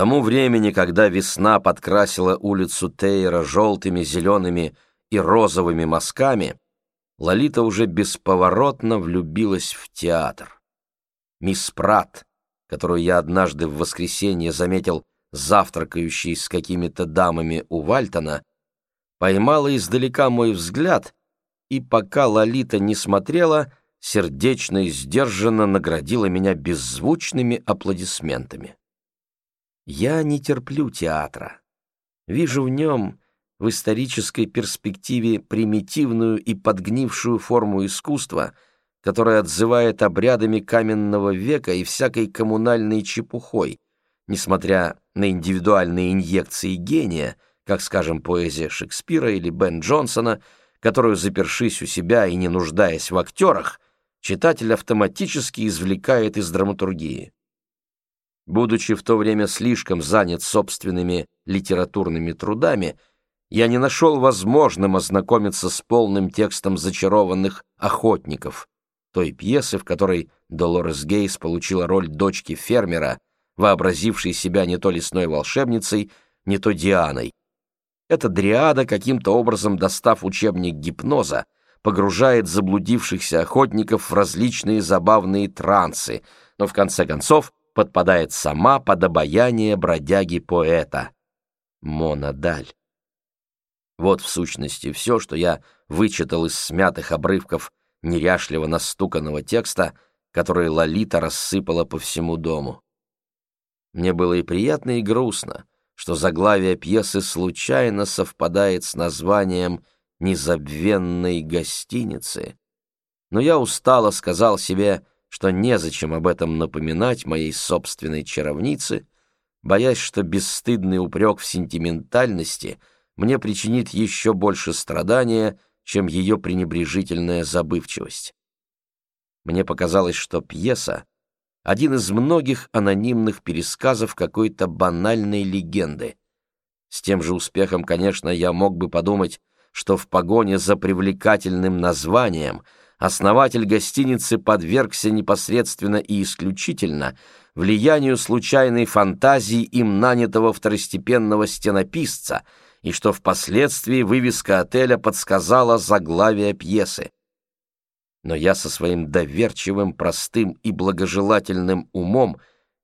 тому времени, когда весна подкрасила улицу Тейра желтыми, зелеными и розовыми мазками, Лолита уже бесповоротно влюбилась в театр. Мисс Пратт, которую я однажды в воскресенье заметил завтракающей с какими-то дамами у Вальтона, поймала издалека мой взгляд, и пока Лолита не смотрела, сердечно и сдержанно наградила меня беззвучными аплодисментами. Я не терплю театра. Вижу в нем, в исторической перспективе, примитивную и подгнившую форму искусства, которая отзывает обрядами каменного века и всякой коммунальной чепухой, несмотря на индивидуальные инъекции гения, как, скажем, поэзия Шекспира или Бен Джонсона, которую, запершись у себя и не нуждаясь в актерах, читатель автоматически извлекает из драматургии. Будучи в то время слишком занят собственными литературными трудами, я не нашел возможным ознакомиться с полным текстом «Зачарованных охотников», той пьесы, в которой Долорес Гейс получила роль дочки фермера, вообразившей себя не то лесной волшебницей, не то Дианой. Эта дриада, каким-то образом достав учебник гипноза, погружает заблудившихся охотников в различные забавные трансы, но в конце концов подпадает сама под обаяние бродяги-поэта. Монадаль. Вот в сущности все, что я вычитал из смятых обрывков неряшливо настуканного текста, который Лолита рассыпала по всему дому. Мне было и приятно, и грустно, что заглавие пьесы случайно совпадает с названием «Незабвенной гостиницы». Но я устало сказал себе, что незачем об этом напоминать моей собственной чаровнице, боясь, что бесстыдный упрек в сентиментальности мне причинит еще больше страдания, чем ее пренебрежительная забывчивость. Мне показалось, что пьеса — один из многих анонимных пересказов какой-то банальной легенды. С тем же успехом, конечно, я мог бы подумать, что в погоне за привлекательным названием — основатель гостиницы подвергся непосредственно и исключительно влиянию случайной фантазии им нанятого второстепенного стенописца, и что впоследствии вывеска отеля подсказала заглавие пьесы. Но я со своим доверчивым, простым и благожелательным умом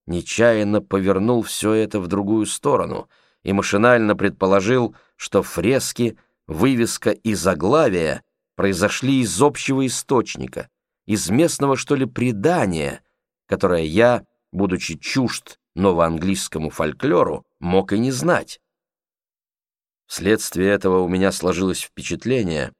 нечаянно повернул все это в другую сторону и машинально предположил, что фрески, вывеска и заглавие произошли из общего источника, из местного, что ли, предания, которое я, будучи чужд новоанглийскому фольклору, мог и не знать. Вследствие этого у меня сложилось впечатление,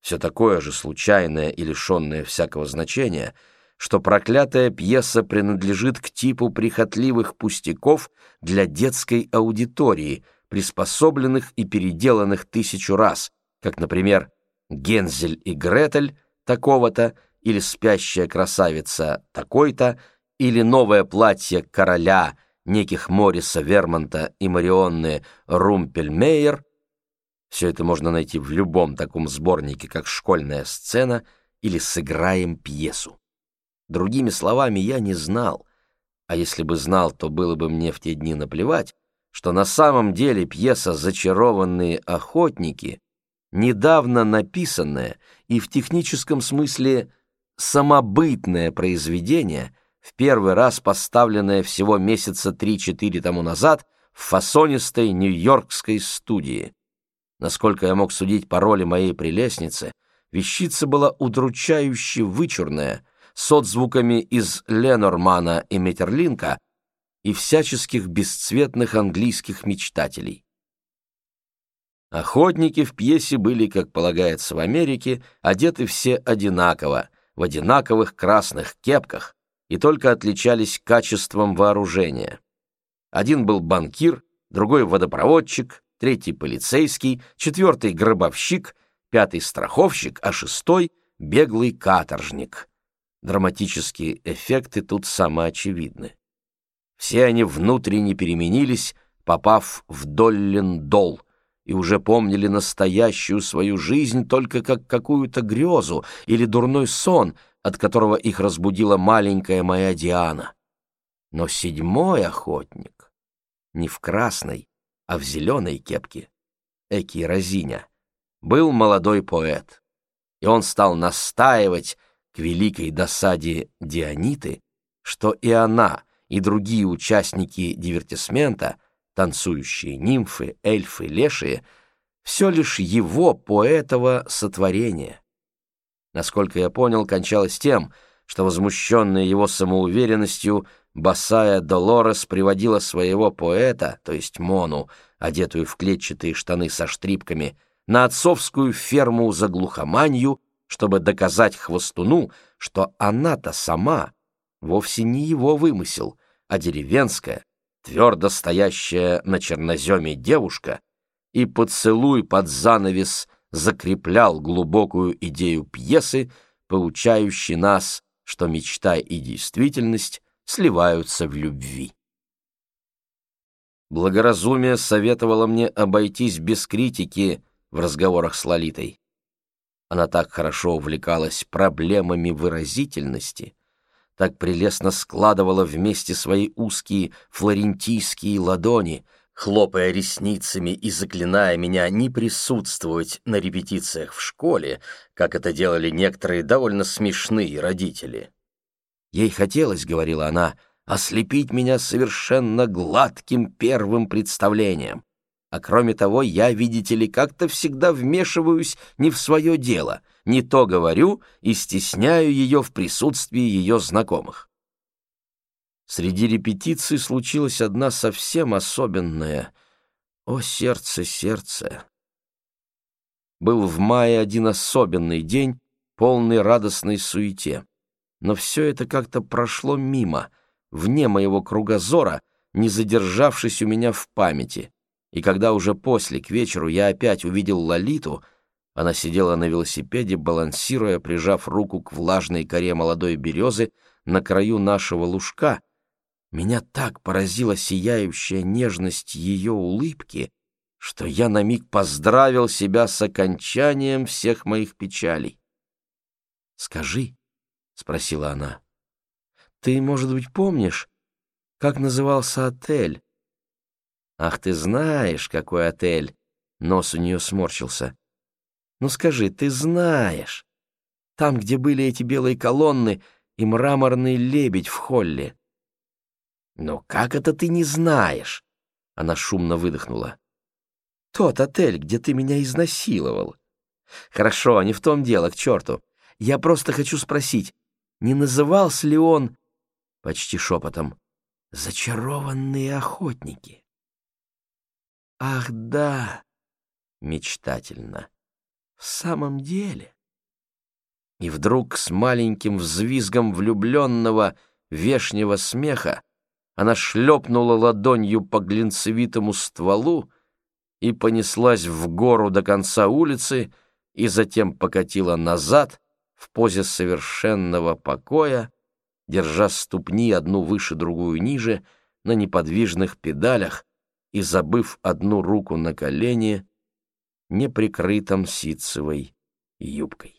все такое же случайное и лишенное всякого значения, что проклятая пьеса принадлежит к типу прихотливых пустяков для детской аудитории, приспособленных и переделанных тысячу раз, как, например, Гензель и Гретель такого-то, или спящая красавица такой-то, или новое платье короля неких Мориса Вермонта и Марионны Румпельмейер. Все это можно найти в любом таком сборнике, как «Школьная сцена» или «Сыграем пьесу». Другими словами, я не знал, а если бы знал, то было бы мне в те дни наплевать, что на самом деле пьеса «Зачарованные охотники» недавно написанное и в техническом смысле самобытное произведение, в первый раз поставленное всего месяца 3-4 тому назад в фасонистой нью-йоркской студии. Насколько я мог судить по роли моей прелестницы, вещица была удручающе вычурная, с отзвуками из Ленормана и Метерлинка и всяческих бесцветных английских мечтателей. Охотники в пьесе были, как полагается в Америке, одеты все одинаково, в одинаковых красных кепках, и только отличались качеством вооружения. Один был банкир, другой водопроводчик, третий полицейский, четвертый гробовщик, пятый страховщик, а шестой — беглый каторжник. Драматические эффекты тут самоочевидны. Все они внутренне переменились, попав в Доллин-Дол, и уже помнили настоящую свою жизнь только как какую-то грезу или дурной сон, от которого их разбудила маленькая моя Диана. Но седьмой охотник не в красной, а в зеленой кепке, Эки Розиня, был молодой поэт, и он стал настаивать к великой досаде Диониты, что и она, и другие участники дивертисмента, танцующие нимфы, эльфы, лешие, все лишь его, поэтого, сотворение. Насколько я понял, кончалось тем, что, возмущенная его самоуверенностью, босая Долорес приводила своего поэта, то есть Мону, одетую в клетчатые штаны со штрипками, на отцовскую ферму за глухоманью, чтобы доказать хвостуну, что она-то сама вовсе не его вымысел, а деревенская, твердо стоящая на черноземе девушка, и поцелуй под занавес закреплял глубокую идею пьесы, поучающей нас, что мечта и действительность сливаются в любви. Благоразумие советовало мне обойтись без критики в разговорах с Лолитой. Она так хорошо увлекалась проблемами выразительности, так прелестно складывала вместе свои узкие флорентийские ладони, хлопая ресницами и заклиная меня не присутствовать на репетициях в школе, как это делали некоторые довольно смешные родители. Ей хотелось, — говорила она, — ослепить меня совершенно гладким первым представлением. А кроме того, я, видите ли, как-то всегда вмешиваюсь не в свое дело, не то говорю и стесняю ее в присутствии ее знакомых. Среди репетиций случилась одна совсем особенная. О, сердце, сердце! Был в мае один особенный день, полный радостной суете. Но все это как-то прошло мимо, вне моего кругозора, не задержавшись у меня в памяти. И когда уже после, к вечеру, я опять увидел Лолиту, она сидела на велосипеде, балансируя, прижав руку к влажной коре молодой березы на краю нашего лужка, меня так поразила сияющая нежность ее улыбки, что я на миг поздравил себя с окончанием всех моих печалей. «Скажи», — спросила она, — «ты, может быть, помнишь, как назывался отель?» «Ах, ты знаешь, какой отель!» Нос у нее сморщился. «Ну скажи, ты знаешь. Там, где были эти белые колонны и мраморный лебедь в холле. «Но как это ты не знаешь?» Она шумно выдохнула. «Тот отель, где ты меня изнасиловал». «Хорошо, не в том дело, к черту. Я просто хочу спросить, не назывался ли он...» Почти шепотом. «Зачарованные охотники». «Ах, да!» Мечтательно. «В самом деле...» И вдруг с маленьким взвизгом влюбленного вешнего смеха она шлепнула ладонью по глинцевитому стволу и понеслась в гору до конца улицы и затем покатила назад в позе совершенного покоя, держа ступни одну выше, другую ниже, на неподвижных педалях и забыв одну руку на колене, неприкрытом ситцевой юбкой.